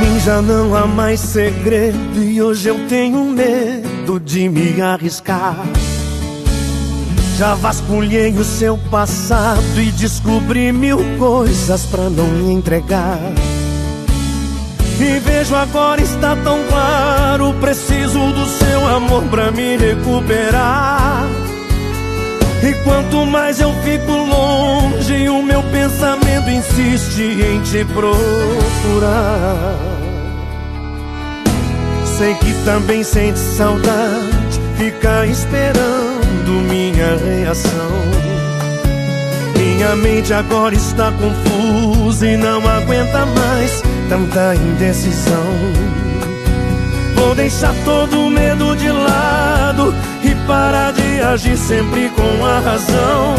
Mim já não há mais segredo e hoje eu tenho medo de me arriscar. Já vasculhei o seu passado e descobri mil coisas pra não me entregar. E vejo agora está tão claro, preciso do seu amor pra me recuperar. E quanto mais eu fico longe, o meu pensamento insiste em te procurar. Sei que também sente saudade, fica esperando minha reação. Minha mente agora está confusa e não aguenta mais tanta indecisão. Vou deixar todo o medo de lado e parar de agir sempre com a razão.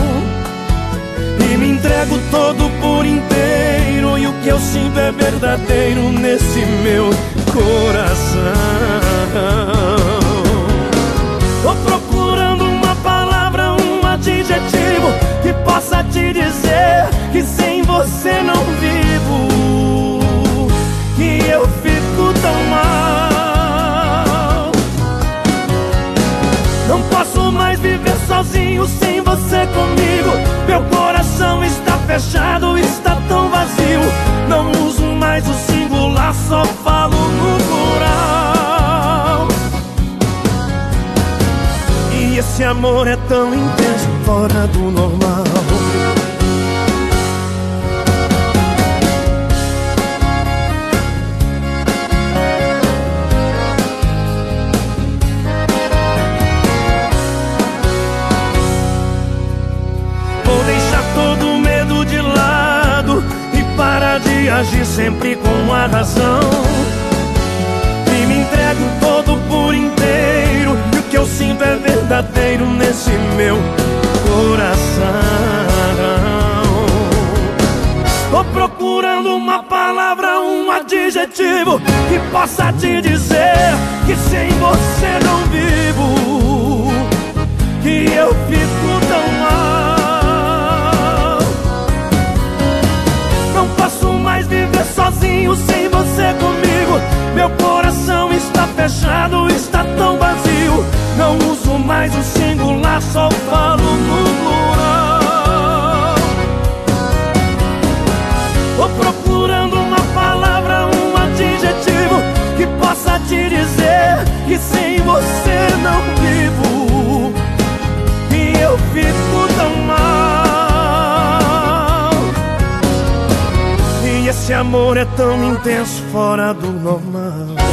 E me entrego todo por inteiro e o que eu sinto é verdadeiro nesse meu coração. Tô procurando uma palavra, um adjetivo que possa te dizer que sem você Posso mais viver sozinho sem você comigo. Meu coração está fechado, está tão vazio. Não uso mais o singular, só falo no plural. E esse amor é tão intenso, fora do normal. Agir sempre com a razão. E me entrego todo por inteiro e o que eu sinto é verdadeiro nesse meu coração. Tô procurando uma palavra, um adjetivo que possa te dizer que sem você você não vivo. E eu fico tão mal. E esse amor é tão intenso, fora do normal.